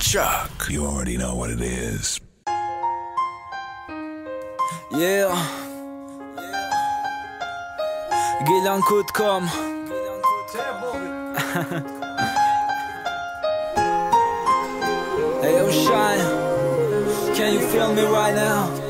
Chuck. You already know what it is. Yeah. yeah. could come. hey, I'm shy. can you feel me right now?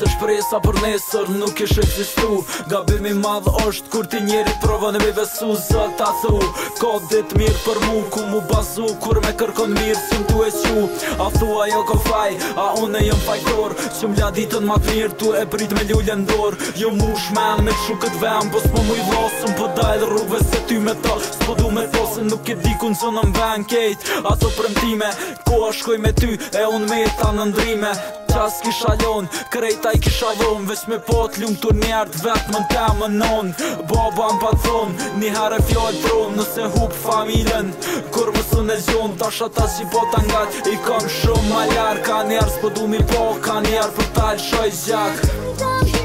se shpresa për nesër nuk ish existu Gabimi madhë është kur ti njeri provën e mi vesu Zë ta thu, ka ditë mirë për mu Ku mu bazu, kur me kërkon mirë si më tu e qu A thua jo ko faj, a unë e jëm fajtor Që më ditën ma të mirë, tu e prit me ljullë ndor Jo mu shmen me shu këtë vem, po s'po mu i vlasëm Po dajlë rrugve se ty me ta, s'po du me ta se nuk e di ku në zonë më vën kejt Ato përëntime, ku a shkoj me ty e unë me ta në ndrime Qas kisha lon, krejta i kisha dhonë Vesh me pot, lumë të njerët, vetë më të më nonë Baba më patë thonë, një herë e fjallë pronë Nëse hupë familën, kur më së në zionë Ta shata që i i kam shumë maljarë Ka njerë, për du mi po, ka njerë për talë shoj zjakë zjakë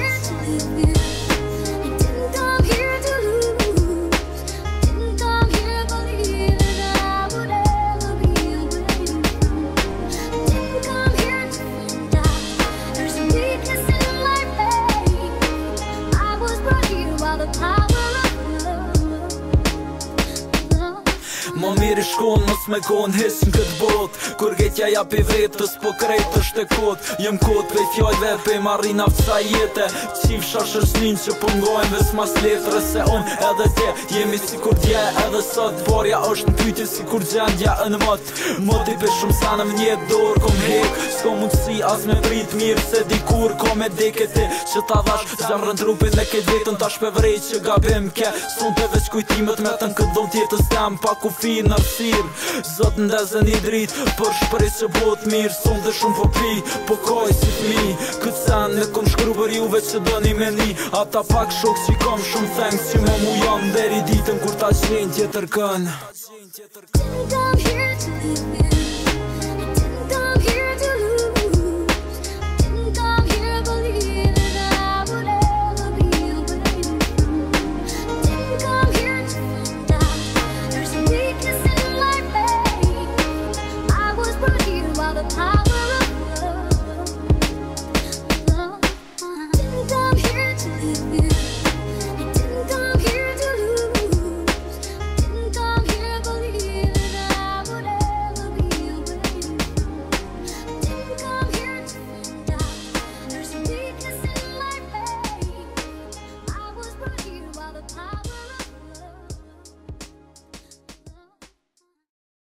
Më mirë shkon mos me kon his në këtë bot Kur getja ja pi vetës po krejt është e kot Jëm kot vej fjojve pe marrin aftësa jetë Qif shashës njën që pëngojnë po ves mas letrë Se on edhe te jemi si kur dje edhe sot Borja është në pyti si kur gjendja në mot Moti për shumë sa në mnje dorë kom hek Sko mund si as me prit mirë se dikur kom e deke ti Që ta dhash zemë rëndrupin dhe ke vetën tash pe vrej që gabim ke Sun të veç kujtimet me të në këtë dhom tjetës jam pa kufi në apsir Zot në dezë një drit Për shpëri që bot mirë Sëm dhe shumë për po pi Për po koj si të mi Këtë sen në kom shkru për juve që do një meni Ata pak shok që kom shumë Thanks Që më mu deri ditën Kur ta qenë tjetër kënë Ta qenë tjetër kënë